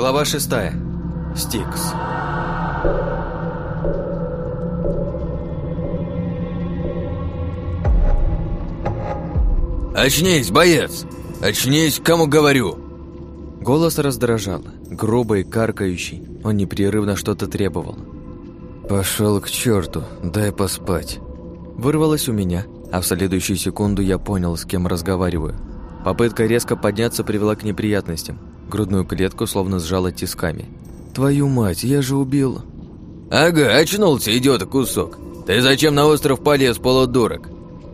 Глава шестая. Стикс. «Очнись, боец! Очнись, кому говорю!» Голос раздражал, грубый, каркающий. Он непрерывно что-то требовал. «Пошел к черту, дай поспать!» Вырвалось у меня, а в следующую секунду я понял, с кем разговариваю. Попытка резко подняться привела к неприятностям. Грудную клетку словно сжала тисками. «Твою мать, я же убил...» «Ага, очнулся, идиот кусок! Ты зачем на остров полез, полудурок?»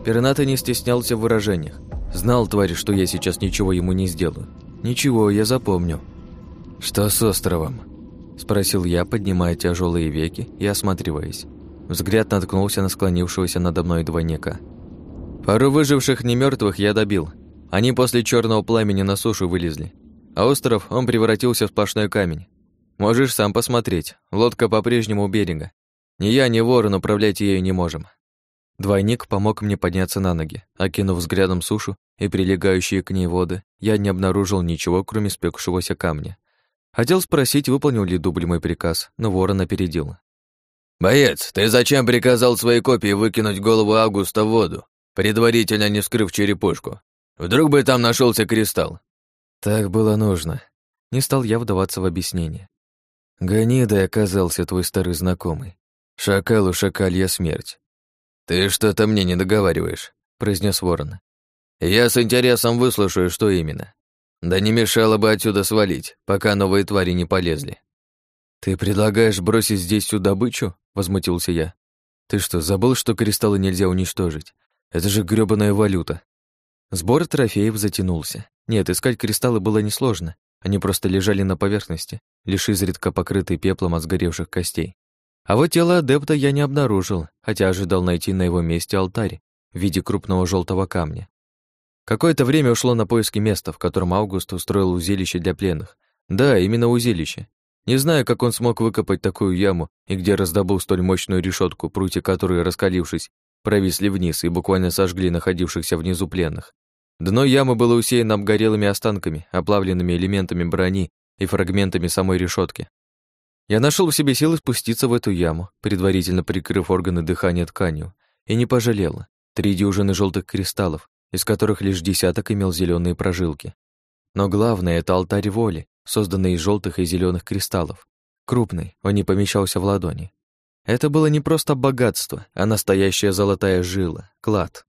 Пернатый не стеснялся в выражениях. Знал, тварь, что я сейчас ничего ему не сделаю. Ничего, я запомню. «Что с островом?» Спросил я, поднимая тяжелые веки и осматриваясь. Взгляд наткнулся на склонившегося надо мной двойника. Пару выживших немертвых я добил. Они после черного пламени на сушу вылезли. А остров, он превратился в сплошной камень. Можешь сам посмотреть, лодка по-прежнему у берега. Ни я, ни ворон управлять ею не можем. Двойник помог мне подняться на ноги. Окинув взглядом сушу и прилегающие к ней воды, я не обнаружил ничего, кроме спекшегося камня. Хотел спросить, выполнил ли дубль мой приказ, но ворон опередил. «Боец, ты зачем приказал своей копии выкинуть голову Августа в воду, предварительно не вскрыв черепушку? Вдруг бы там нашелся кристалл?» Так было нужно. Не стал я вдаваться в объяснение. Гонидой оказался твой старый знакомый. Шакалу шакалья смерть. «Ты что-то мне не договариваешь», — произнес ворон. «Я с интересом выслушаю, что именно. Да не мешало бы отсюда свалить, пока новые твари не полезли». «Ты предлагаешь бросить здесь всю добычу?» — возмутился я. «Ты что, забыл, что кристаллы нельзя уничтожить? Это же грёбаная валюта». Сбор трофеев затянулся. Нет, искать кристаллы было несложно. Они просто лежали на поверхности, лишь изредка покрытые пеплом от сгоревших костей. А вот тело адепта я не обнаружил, хотя ожидал найти на его месте алтарь в виде крупного желтого камня. Какое-то время ушло на поиски места, в котором Август устроил узилище для пленных. Да, именно узилище. Не знаю, как он смог выкопать такую яму и где раздобыл столь мощную решетку, прутья которой, раскалившись, провисли вниз и буквально сожгли находившихся внизу пленных. Дно ямы было усеяно обгорелыми останками, оплавленными элементами брони и фрагментами самой решетки. Я нашел в себе силы спуститься в эту яму, предварительно прикрыв органы дыхания тканью, и не пожалел. Три дюжины желтых кристаллов, из которых лишь десяток имел зеленые прожилки. Но главное — это алтарь воли, созданный из желтых и зеленых кристаллов. Крупный, он не помещался в ладони. Это было не просто богатство, а настоящая золотая жила, клад.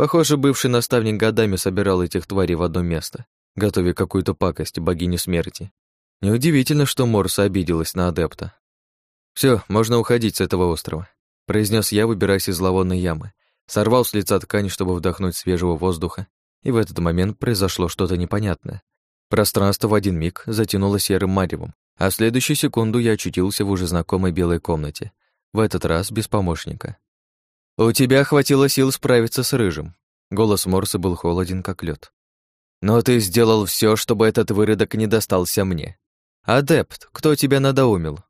Похоже, бывший наставник годами собирал этих тварей в одно место, готовя какую-то пакость богине смерти. Неудивительно, что Морса обиделась на адепта. Все, можно уходить с этого острова», — произнес я, выбираясь из зловонной ямы. Сорвал с лица ткань, чтобы вдохнуть свежего воздуха, и в этот момент произошло что-то непонятное. Пространство в один миг затянуло серым маревом, а в следующую секунду я очутился в уже знакомой белой комнате, в этот раз без помощника. «У тебя хватило сил справиться с Рыжим». Голос Морса был холоден, как лед. «Но ты сделал все, чтобы этот выродок не достался мне. Адепт, кто тебя надоумил?»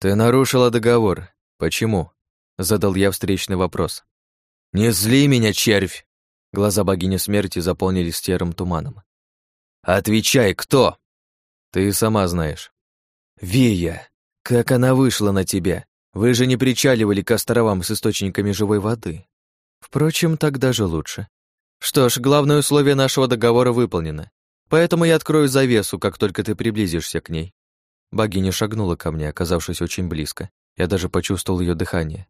«Ты нарушила договор. Почему?» Задал я встречный вопрос. «Не зли меня, червь!» Глаза богини смерти заполнились серым туманом. «Отвечай, кто?» «Ты сама знаешь». «Вия, как она вышла на тебя? Вы же не причаливали к островам с источниками живой воды. Впрочем, так даже лучше. Что ж, главное условие нашего договора выполнено. Поэтому я открою завесу, как только ты приблизишься к ней. Богиня шагнула ко мне, оказавшись очень близко. Я даже почувствовал ее дыхание.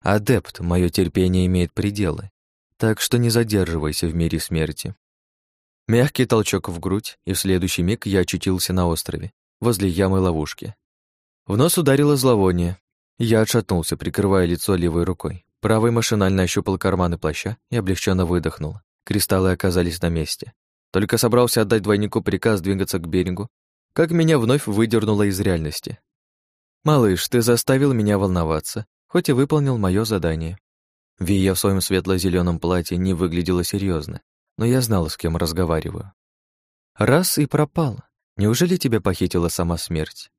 Адепт, мое терпение имеет пределы. Так что не задерживайся в мире смерти. Мягкий толчок в грудь, и в следующий миг я очутился на острове, возле ямы ловушки. В нос ударило зловоние, я отшатнулся, прикрывая лицо левой рукой. Правой машинально ощупал карманы плаща и облегченно выдохнул. Кристаллы оказались на месте. Только собрался отдать двойнику приказ двигаться к берегу, как меня вновь выдернуло из реальности. «Малыш, ты заставил меня волноваться, хоть и выполнил мое задание». Вия в своем светло зеленом платье не выглядела серьезно, но я знал, с кем разговариваю. «Раз и пропал. Неужели тебя похитила сама смерть?»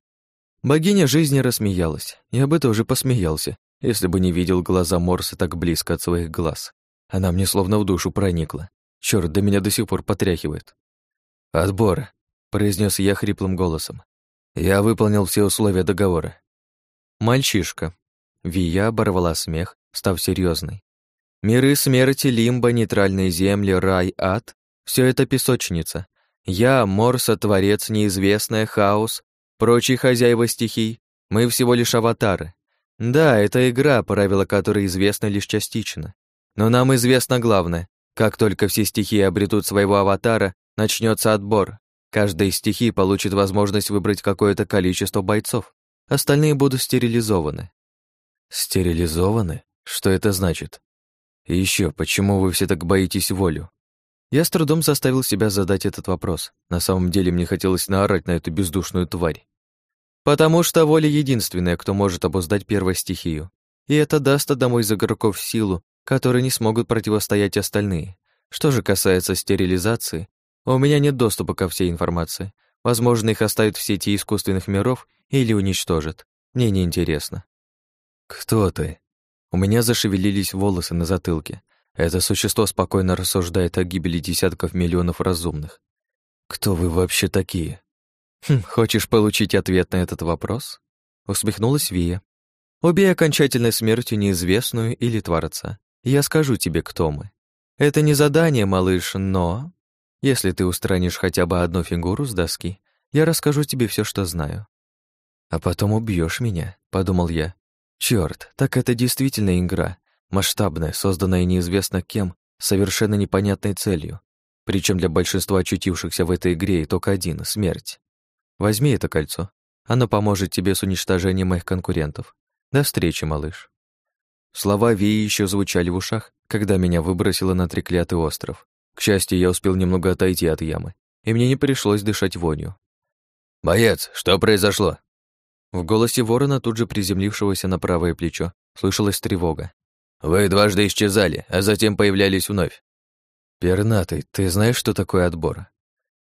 Богиня жизни рассмеялась. Я бы тоже посмеялся, если бы не видел глаза Морса так близко от своих глаз. Она мне словно в душу проникла. Чёрт, да меня до сих пор потряхивает. «Отбор», — произнес я хриплым голосом. Я выполнил все условия договора. Мальчишка. Вия оборвала смех, став серьезной. Миры смерти, лимба, нейтральные земли, рай, ад — все это песочница. Я, Морса, Творец, Неизвестная, Хаос, прочие хозяева стихий. Мы всего лишь аватары. Да, это игра, правила которой известны лишь частично. Но нам известно главное. Как только все стихии обретут своего аватара, начнется отбор. Каждая из стихий получит возможность выбрать какое-то количество бойцов. Остальные будут стерилизованы. Стерилизованы? Что это значит? И еще, почему вы все так боитесь волю? Я с трудом заставил себя задать этот вопрос. На самом деле мне хотелось наорать на эту бездушную тварь. Потому что воля единственная, кто может обуздать первую стихию. И это даст одному из игроков силу, которой не смогут противостоять остальные. Что же касается стерилизации, у меня нет доступа ко всей информации. Возможно, их оставят в сети искусственных миров или уничтожат. Мне не интересно. «Кто ты?» У меня зашевелились волосы на затылке. Это существо спокойно рассуждает о гибели десятков миллионов разумных. «Кто вы вообще такие?» хм, «Хочешь получить ответ на этот вопрос?» Усмехнулась Вия. «Убей окончательной смертью неизвестную или Творца. Я скажу тебе, кто мы. Это не задание, малыш, но... Если ты устранишь хотя бы одну фигуру с доски, я расскажу тебе все, что знаю. А потом убьешь меня, подумал я. Черт, так это действительно игра, масштабная, созданная неизвестно кем, совершенно непонятной целью. Причем для большинства очутившихся в этой игре только один — смерть. Возьми это кольцо. Оно поможет тебе с уничтожением моих конкурентов. До встречи, малыш. Слова Вии еще звучали в ушах, когда меня выбросило на треклятый остров. К счастью, я успел немного отойти от ямы, и мне не пришлось дышать вонью. «Боец, что произошло?» В голосе ворона, тут же приземлившегося на правое плечо, слышалась тревога. «Вы дважды исчезали, а затем появлялись вновь». «Пернатый, ты знаешь, что такое отбор?»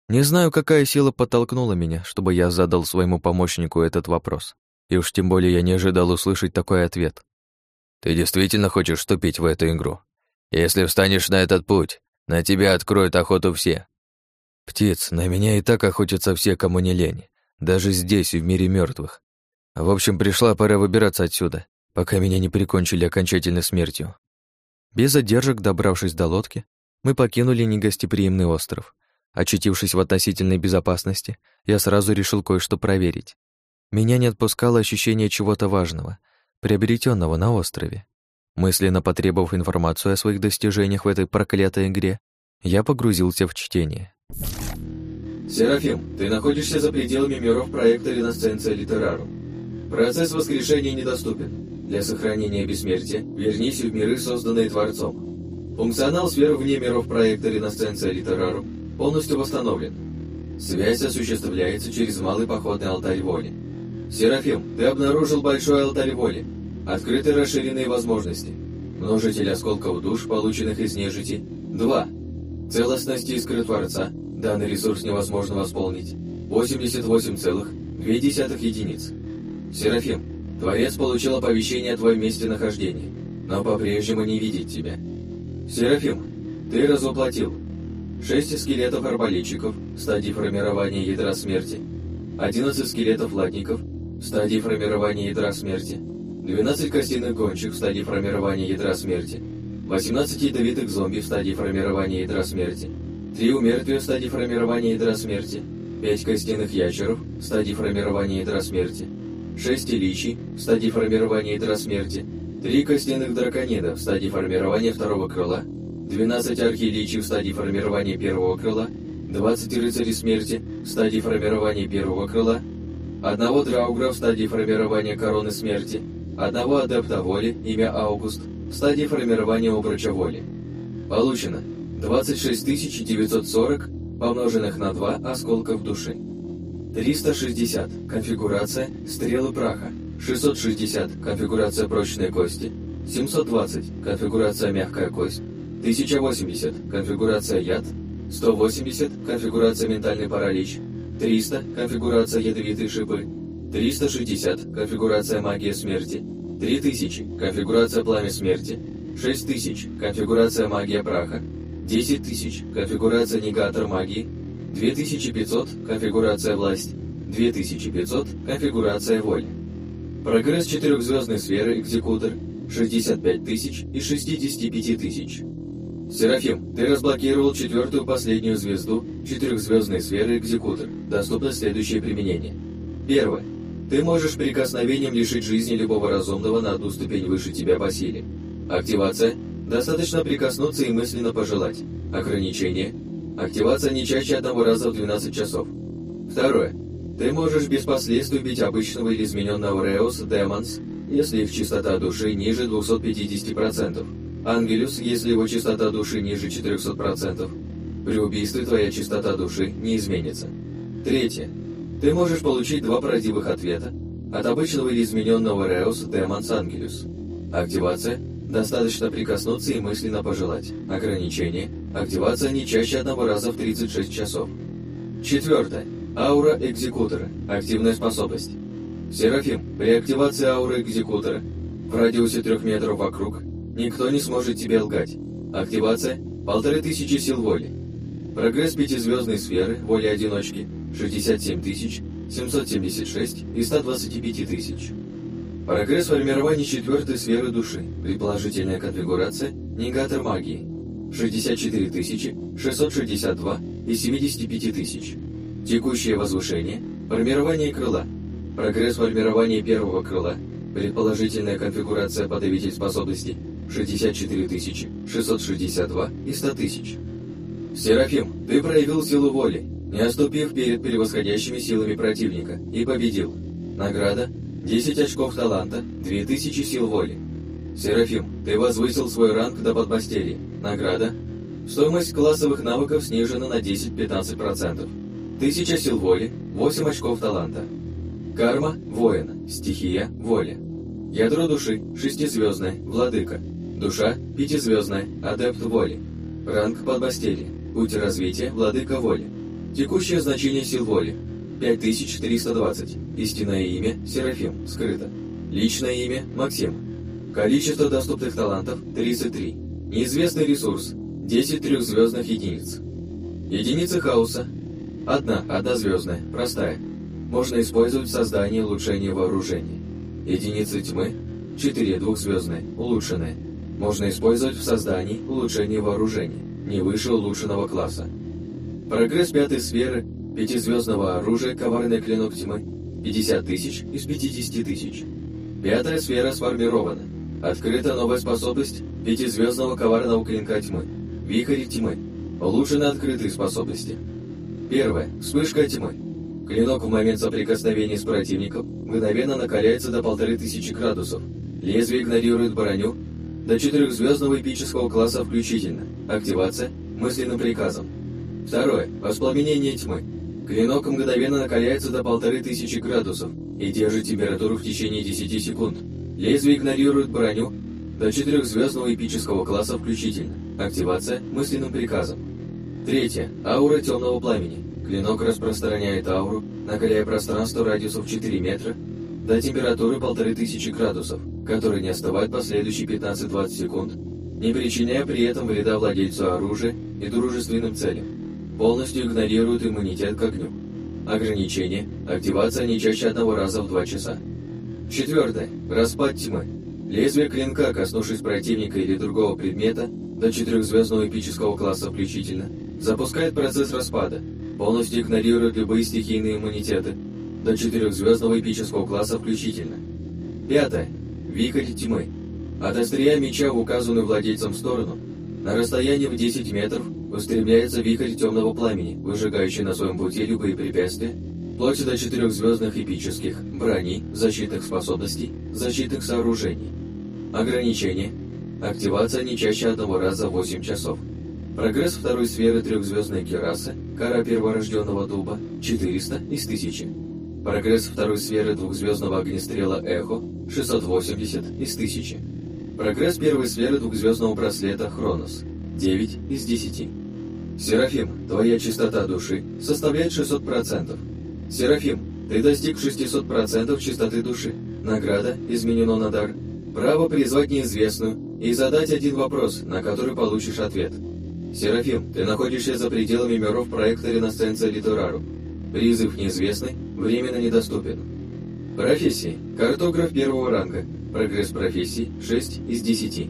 Не знаю, какая сила подтолкнула меня, чтобы я задал своему помощнику этот вопрос. И уж тем более я не ожидал услышать такой ответ. «Ты действительно хочешь вступить в эту игру? Если встанешь на этот путь, на тебя откроют охоту все». «Птиц, на меня и так охотятся все, кому не лень, даже здесь, в мире мертвых. В общем, пришла пора выбираться отсюда, пока меня не прикончили окончательно смертью. Без задержек, добравшись до лодки, мы покинули негостеприимный остров. Очутившись в относительной безопасности, я сразу решил кое-что проверить. Меня не отпускало ощущение чего-то важного, приобретенного на острове. Мысленно потребовав информацию о своих достижениях в этой проклятой игре, я погрузился в чтение. «Серафим, ты находишься за пределами миров проекта «Ренессенция Литерарум». Процесс воскрешения недоступен. Для сохранения бессмертия вернись в миры, созданные Творцом. Функционал сфер вне миров проекта «Ренессенция Литерарум» полностью восстановлен. Связь осуществляется через малый походный алтарь воли. Серафим, ты обнаружил большой алтарь воли. Открыты расширенные возможности. Множитель осколков душ, полученных из нежити, 2. Целостности искры Творца, данный ресурс невозможно восполнить, 88,2 единиц. Серафим, Творец получил оповещение о твоем месте нахождения, но по-прежнему не видит тебя. Серафим, ты разоплатил. Шесть скелетов арбалетчиков в стадии формирования ядра смерти, 11 скелетов латников в стадии формирования ядра смерти, 12 костяных гонщик в стадии формирования ядра смерти, 18 ядовитых зомби в стадии формирования ядра смерти, 3 умертвия в стадии формирования ядра смерти, 5 костяных ящеров в стадии формирования ядра смерти, 6 личий в стадии формирования ядра смерти, 3 костяных драконида в стадии формирования второго крыла, 12 архиличий в стадии формирования первого крыла, 20 рыцарей смерти в стадии формирования первого крыла, одного драугра в стадии формирования короны смерти, одного адепта воли, имя Аугуст, в стадии формирования обруча воли. Получено 26 940 помноженных на 2 осколков души. 360. Конфигурация стрелы праха. 660. Конфигурация прочной кости. 720. Конфигурация мягкая кость. 1080. Конфигурация яд. 180. Конфигурация ментальный паралич. 300. Конфигурация ядовитые шипы. 360. Конфигурация магия смерти. 3000. Конфигурация пламя смерти. 6000. Конфигурация магия праха. 10000. Конфигурация негатор магии. 2500 – конфигурация власть, 2500 – конфигурация воли. Прогресс четырехзвездной сферы экзекутор 65 тысяч из 65 тысяч. Серафим, ты разблокировал четвертую последнюю звезду четырехзвездной сферы экзекутор. Доступно следующее применение. Первое. Ты можешь прикосновением лишить жизни любого разумного на одну ступень выше тебя по силе. Активация. Достаточно прикоснуться и мысленно пожелать. Ограничение. Активация не чаще одного раза в 12 часов. Второе. Ты можешь без последствий убить обычного или измененного Реус, Демонс, если их частота души ниже 250%. Ангелюс, если его частота души ниже 400%. При убийстве твоя частота души не изменится. Третье. Ты можешь получить два правдивых ответа от обычного или измененного Реус, Демонс, Ангелюс. Активация. Достаточно прикоснуться и мысленно пожелать. Ограничение. Активация не чаще одного раза в 36 часов. Четвертое. Аура экзекутора. Активная способность. Серафим, при активации ауры экзекутора в радиусе трех метров вокруг никто не сможет тебе лгать. Активация – полторы тысячи сил воли. Прогресс пятизвездной сферы, воли одиночки – 67 тысяч, 776 и 125 тысяч. Прогресс формирования четвертой сферы души, предположительная конфигурация – негатор магии – 64 тысячи, 662 и 75 тысяч. Текущее возвышение – формирование крыла – Прогресс формирования первого крыла, предположительная конфигурация подавитель способностей 64 тысячи, 662 и 100 тысяч. Серафим, ты проявил силу воли, не оступив перед превосходящими силами противника, и победил. Награда 10 очков таланта, 2000 сил воли. Серафим, ты возвысил свой ранг до подмастерья. Награда Стоимость классовых навыков снижена на 10-15%. 1000 сил воли, 8 очков таланта. Карма – воин, стихия – воля. Ядро души – шестизвездное, владыка. Душа – пятизвездная, адепт воли. Ранг подмастерья, путь развития – владыка воли. Текущее значение сил воли – 5320. Истинное имя – Серафим, скрыто. Личное имя – Максим. Количество доступных талантов – 33. Неизвестный ресурс – 10 трехзвездных единиц. Единицы хаоса – одна, однозвездная, простая – можно использовать в создании и улучшении вооружения. Единицы тьмы – 4 двухзвездные, улучшенные. Можно использовать в создании и улучшении вооружения, не выше улучшенного класса. Прогресс пятой сферы, пятизвездного оружия, коварный клинок тьмы – 50 тысяч из 50 тысяч. Пятая сфера сформирована. Открыта новая способность пятизвездного коварного клинка тьмы – вихрь тьмы. Улучшены открытые способности. Первая – вспышка тьмы – Клинок в момент соприкосновения с противником мгновенно накаляется до полторы тысячи градусов. Лезвие игнорирует броню до четырехзвездного эпического класса включительно. Активация мысленным приказом. Второе. Воспламенение тьмы. Клинок мгновенно накаляется до полторы тысячи градусов и держит температуру в течение 10 секунд. Лезвие игнорирует броню до четырехзвездного эпического класса включительно. Активация мысленным приказом. Третье. Аура темного пламени. Клинок распространяет ауру, накаляя пространство радиусом 4 метра до температуры 1500 градусов, которая не остывает последующие 15-20 секунд, не причиняя при этом вреда владельцу оружия и дружественным целям. Полностью игнорирует иммунитет к огню. Ограничение. Активация не чаще одного раза в 2 часа. Четвертое. Распад тьмы. Лезвие клинка, коснувшись противника или другого предмета, до четырехзвездного эпического класса включительно, запускает процесс распада, полностью игнорирует любые стихийные иммунитеты, до четырехзвездного эпического класса включительно. Пятое. Вихрь тьмы. От острия меча в указанную владельцем сторону, на расстоянии в 10 метров, устремляется вихрь темного пламени, выжигающий на своем пути любые препятствия, вплоть до четырехзвездных эпических, брони, защитных способностей, защитных сооружений. Ограничение. Активация не чаще одного раза в 8 часов. Прогресс второй сферы трехзвездной керасы, кора перворожденного дуба, 400 из 1000. Прогресс второй сферы двухзвездного огнестрела Эхо, 680 из 1000. Прогресс первой сферы двухзвездного браслета Хронос, 9 из 10. Серафим, твоя чистота души составляет 600%. Серафим, ты достиг 600% чистоты души. Награда изменена на дар. Право призвать неизвестную и задать один вопрос, на который получишь ответ – Серафим, ты находишься за пределами миров проекта Ренессенса Литерару. Призыв неизвестный, временно недоступен. Профессии. Картограф первого ранга. Прогресс профессии 6 из 10.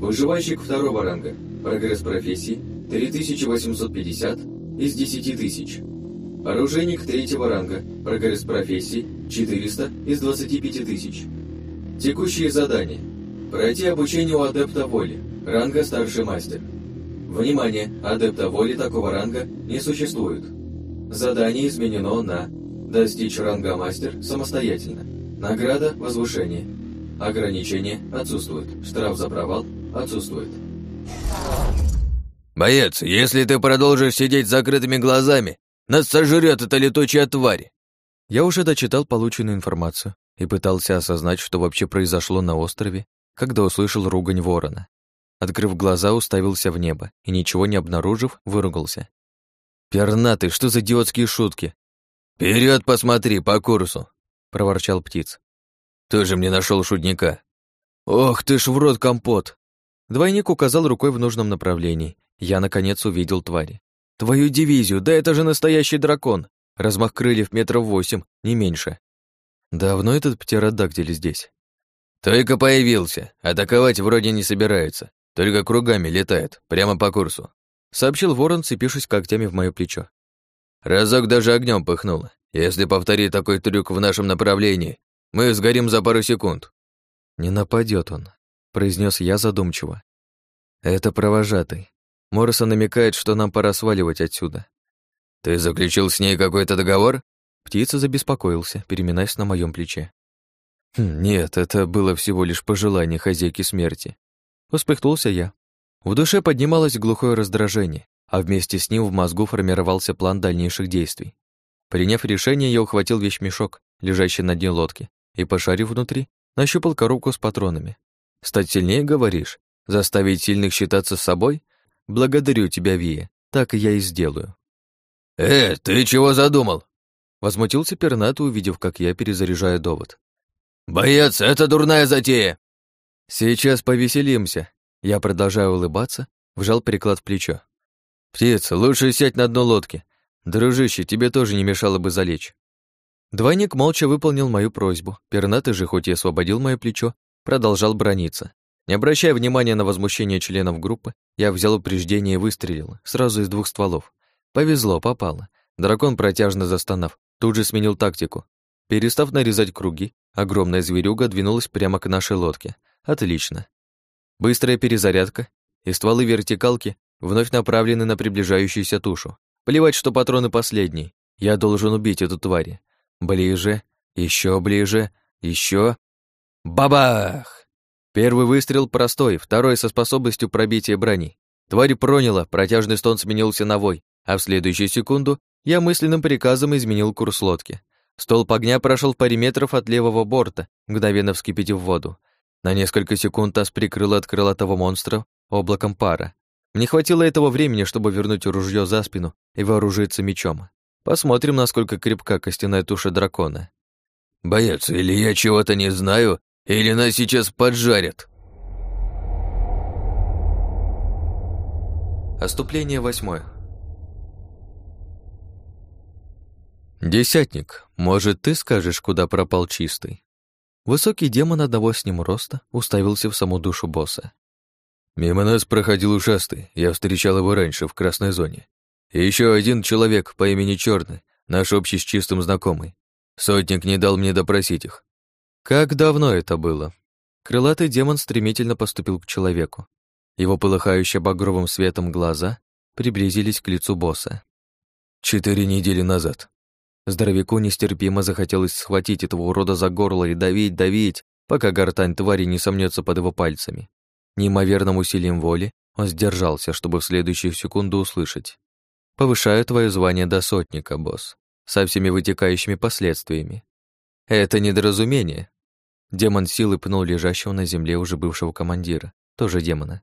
Выживальщик второго ранга. Прогресс профессии 3850 из 10 тысяч. Оружейник третьего ранга. Прогресс профессии 400 из 25 тысяч. Текущие задания. Пройти обучение у адепта воли. Ранга старший мастер. Внимание! Адепта воли такого ранга не существует. Задание изменено на «Достичь ранга мастер самостоятельно». Награда – возвышение. Ограничение отсутствует. Штраф за провал отсутствует. «Боец, если ты продолжишь сидеть с закрытыми глазами, нас сожрет эта летучая тварь!» Я уже дочитал полученную информацию и пытался осознать, что вообще произошло на острове, когда услышал ругань ворона. Открыв глаза, уставился в небо и, ничего не обнаружив, выругался. «Пернатый, что за идиотские шутки?» «Вперед посмотри, по курсу!» — проворчал птиц. «Тоже мне нашел шутника!» «Ох ты ж в рот компот!» Двойник указал рукой в нужном направлении. Я, наконец, увидел твари. «Твою дивизию, да это же настоящий дракон! Размах крыльев метров восемь, не меньше!» Давно этот птеродактиль здесь? Только появился. Атаковать вроде не собирается. Только кругами летает, прямо по курсу сообщил ворон, цепившись когтями в мое плечо. Разок даже огнем пыхнуло. Если повторить такой трюк в нашем направлении, мы сгорим за пару секунд. Не нападет он, произнес я задумчиво. Это провожатый. Моррисон намекает, что нам пора сваливать отсюда. Ты заключил с ней какой-то договор? Птица забеспокоился, переминаясь на моем плече. Хм, нет, это было всего лишь пожелание хозяйки смерти. Успехнулся я, в душе поднималось глухое раздражение, а вместе с ним в мозгу формировался план дальнейших действий. Приняв решение, я ухватил вещмешок, лежащий на дне лодки, и, пошарив внутри, нащупал коробку с патронами. «Стать сильнее, говоришь? Заставить сильных считаться с собой? Благодарю тебя, Вия, так я и сделаю». «Э, ты чего задумал?» Возмутился пернатый, увидев, как я перезаряжаю довод. «Боец, это дурная затея!» «Сейчас повеселимся», я, продолжаю улыбаться, вжал приклад в плечо. «Птица, лучше сядь на дно лодки. Дружище, тебе тоже не мешало бы залечь». Двойник молча выполнил мою просьбу. Пернатый же, хоть и освободил мое плечо, продолжал брониться. Не обращая внимания на возмущение членов группы, я взял упреждение и выстрелил, сразу из двух стволов. Повезло, попало. Дракон, протяжно застонав, тут же сменил тактику. Перестав нарезать круги, огромная зверюга двинулась прямо к нашей лодке. Отлично. Быстрая перезарядка, и стволы вертикалки вновь направлены на приближающуюся тушу. Плевать, что патроны последние. Я должен убить эту тварь. Ближе, еще ближе, еще. Бабах! Первый выстрел простой, второй со способностью пробития брони. Тварь проняла, протяжный стон сменился на вой, а в следующую секунду я мысленным приказом изменил курс лодки. Столб огня прошел паре метров от левого борта, мгновенно вскипятив воду. На несколько секунд таз прикрыл от крылатого монстра облаком пара. Мне хватило этого времени, чтобы вернуть ружье за спину и вооружиться мечом. Посмотрим, насколько крепка костяная туша дракона. «Боец, или я чего-то не знаю, или нас сейчас поджарят!» Оступление восьмое. «Десятник, может, ты скажешь, куда пропал чистый?» Высокий демон одного с ним роста уставился в саму душу босса. «Мимо нас проходил ушастый, я встречал его раньше, в красной зоне. И еще один человек по имени Черный, наш общий с чистым знакомый. Сотник не дал мне допросить их». «Как давно это было?» Крылатый демон стремительно поступил к человеку. Его полыхающие багровым светом глаза приблизились к лицу босса. «Четыре недели назад», Здоровяку нестерпимо захотелось схватить этого урода за горло и давить, давить, пока гортань твари не сомнется под его пальцами. Неимоверным усилием воли он сдержался, чтобы в следующую секунду услышать. «Повышаю твое звание до сотника, босс, со всеми вытекающими последствиями. Это недоразумение». Демон силы пнул лежащего на земле уже бывшего командира, тоже демона.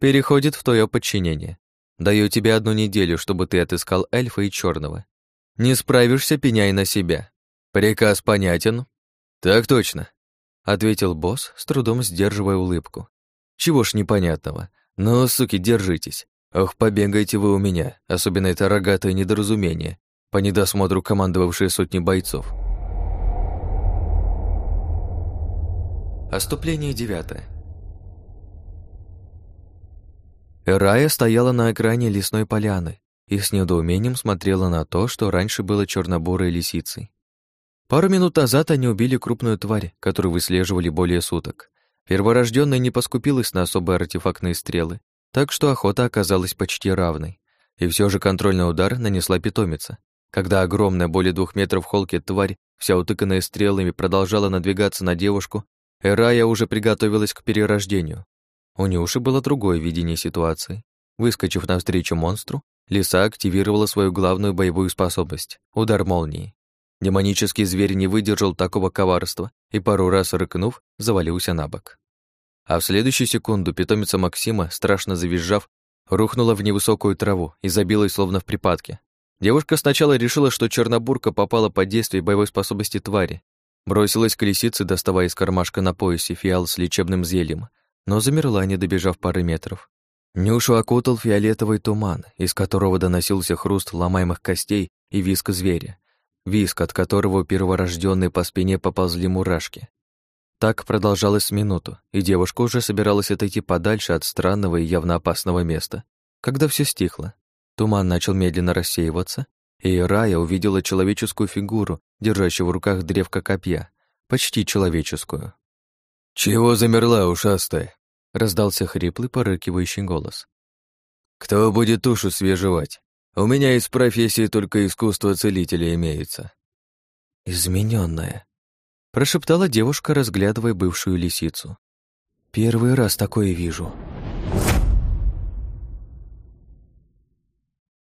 «Переходит в твое подчинение. Даю тебе одну неделю, чтобы ты отыскал эльфа и черного. Не справишься, пеняй на себя. Приказ понятен? Так точно, ответил босс, с трудом сдерживая улыбку. Чего ж непонятного? Ну, суки, держитесь. Ох, побегайте вы у меня, особенно это рогатое недоразумение. по недосмотру командовавшие сотни бойцов. Оступление девятое. Рая стояла на экране лесной поляны и с недоумением смотрела на то, что раньше было чернобурой лисицей. Пару минут назад они убили крупную тварь, которую выслеживали более суток. Перворожденная не поскупилась на особые артефактные стрелы, так что охота оказалась почти равной. И все же контрольный удар нанесла питомица. Когда огромная, более двух метров холки тварь, вся утыканная стрелами, продолжала надвигаться на девушку, Эрая уже приготовилась к перерождению. У Нюши было другое видение ситуации. Выскочив навстречу монстру, лиса активировала свою главную боевую способность — удар молнии. Демонический зверь не выдержал такого коварства и пару раз рыкнув, завалился на бок. А в следующую секунду питомица Максима, страшно завизжав, рухнула в невысокую траву и забилась словно в припадке. Девушка сначала решила, что чернобурка попала под действие боевой способности твари, бросилась к лисице, доставая из кармашка на поясе фиал с лечебным зельем, но замерла, не добежав пары метров. Нюшу окутал фиолетовый туман, из которого доносился хруст ломаемых костей и виск зверя, виск, от которого у перворожденной по спине поползли мурашки. Так продолжалось минуту, и девушка уже собиралась отойти подальше от странного и явно опасного места, когда все стихло. Туман начал медленно рассеиваться, и Рая увидела человеческую фигуру, держащую в руках древко копья, почти человеческую. «Чего замерла, ушастая?» — раздался хриплый, порыкивающий голос. «Кто будет тушу свежевать? У меня из профессии только искусство целителя имеется». «Измененная», — прошептала девушка, разглядывая бывшую лисицу. «Первый раз такое вижу».